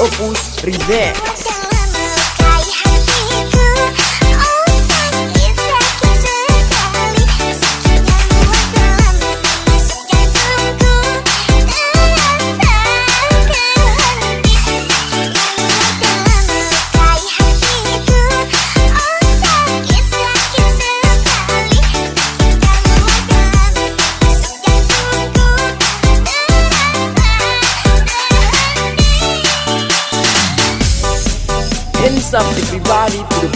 Opus Remix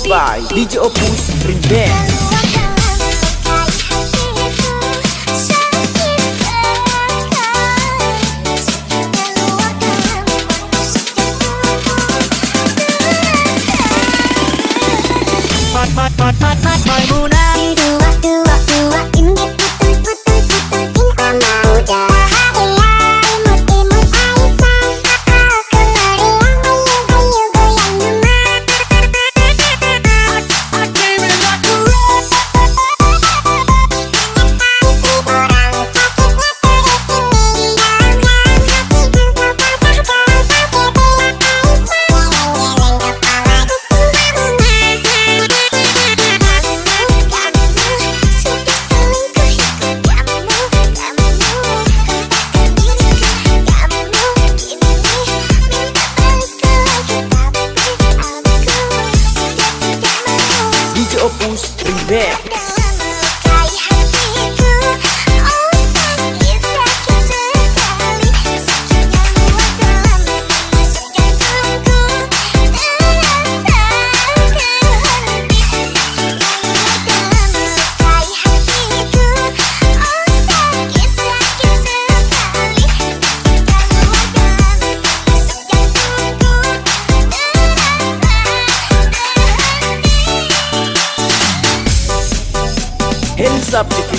by DJ Opus Remix Hands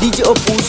DJ Opus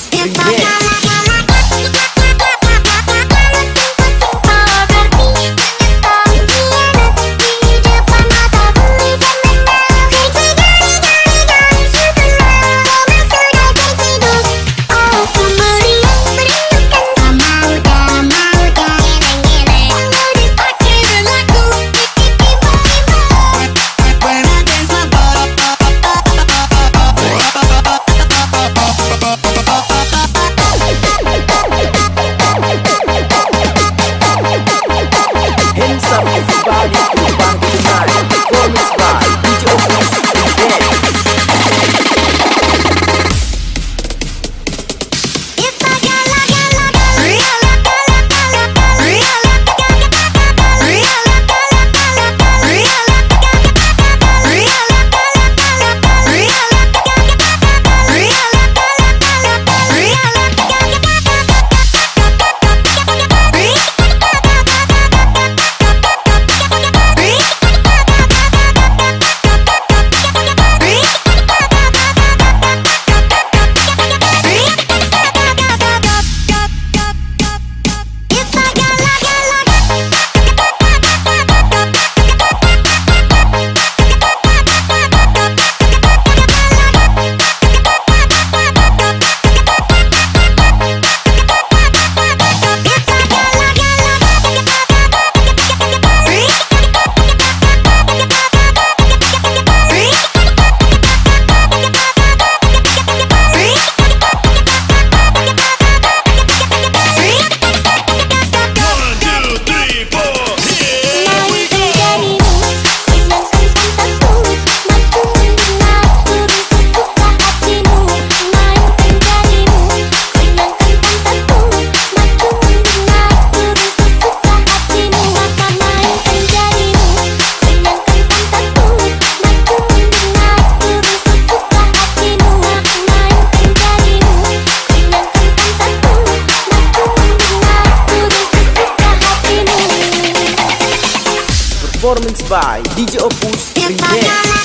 DJ Opus. Remix